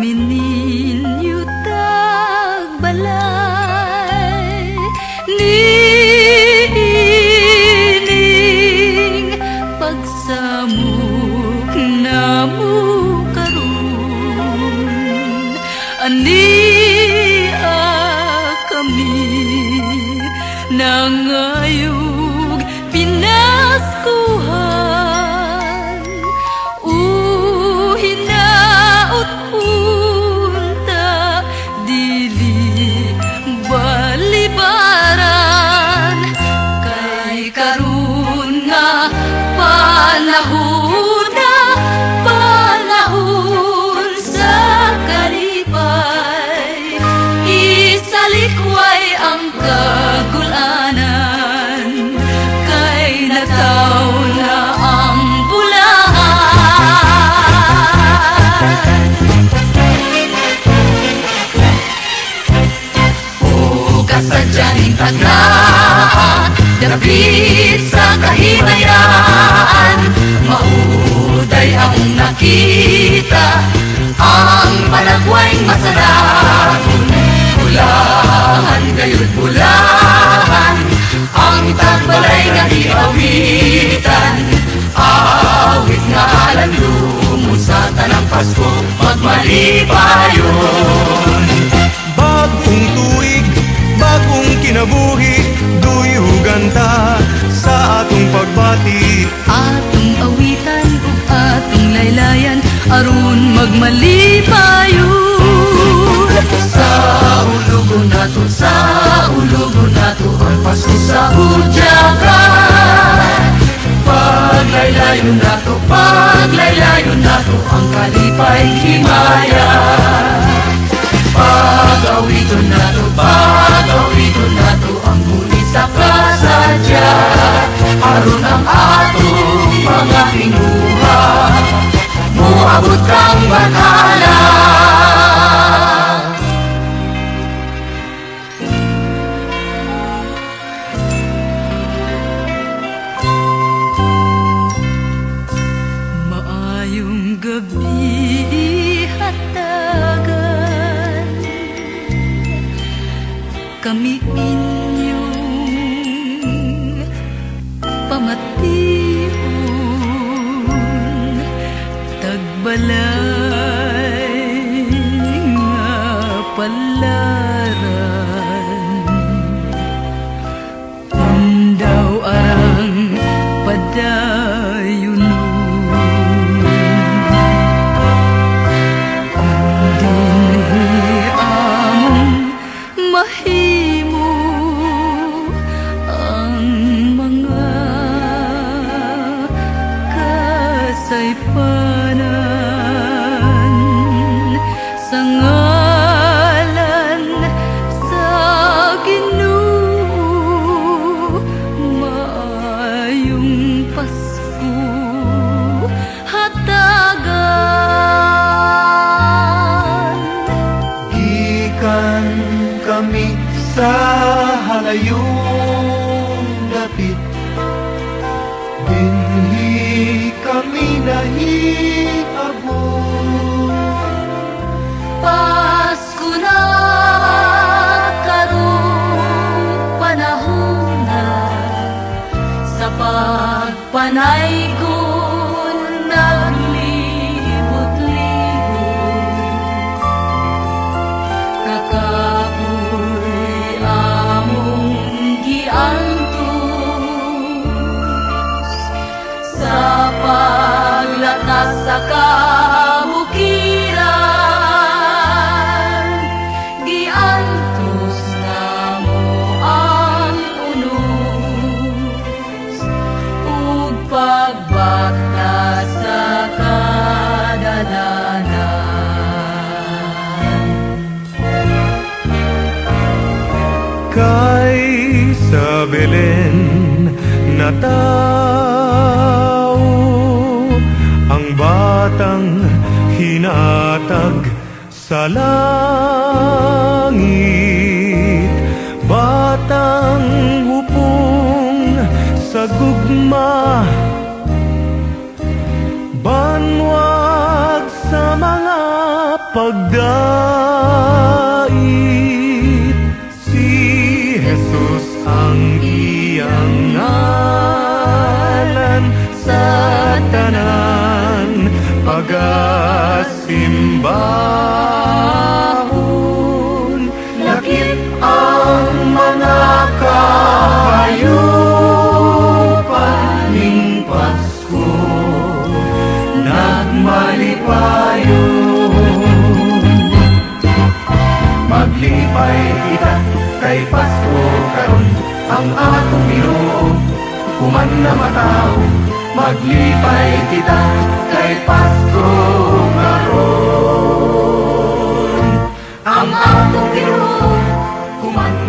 kami ninyo tagbalay. Niining pagsamok namo karon ania kami nangayog kasadyaning taglaan Dapit sa kahinayaan. Mauday ang nakita. Ang panagway masarap. Bulahan gayud bulahan. Ang tagbalay nga iawitan Awit nga alam Pasko Magmalipayon. Bagong tuig, bagong kinabuhi Duyugan ta sa atong pagbati. Atong awitan ug atong laylayan aron magmalipayon Ang kalipay himaya Pag-awiton nato, pag-awiton nato Ang ngunit sa kasadya Aron ang atong mga tinguha Muabot kang kami inyong pamatihon tagbalay nga palaran sa halayong dapit Dinhi kami nahiabot Pasko na karong panahon na sa pagpanaygon sa kabukiran giantos namo ang unos. Sa kadalanan. Kay sa Belen natao hinatag sa langit. Batang hupong sa gugma banwag sa mga pagdait. Si Jesus ang iyang pagasimbahon Lakip ang mga kahayupan ning Pasko. Nagmalipayon Maglipay kita kay Pasko karon ang atong Ginoo. Human na matao Maglipay kita kay Pasko ngaroon Ang atong Pinoon kumanta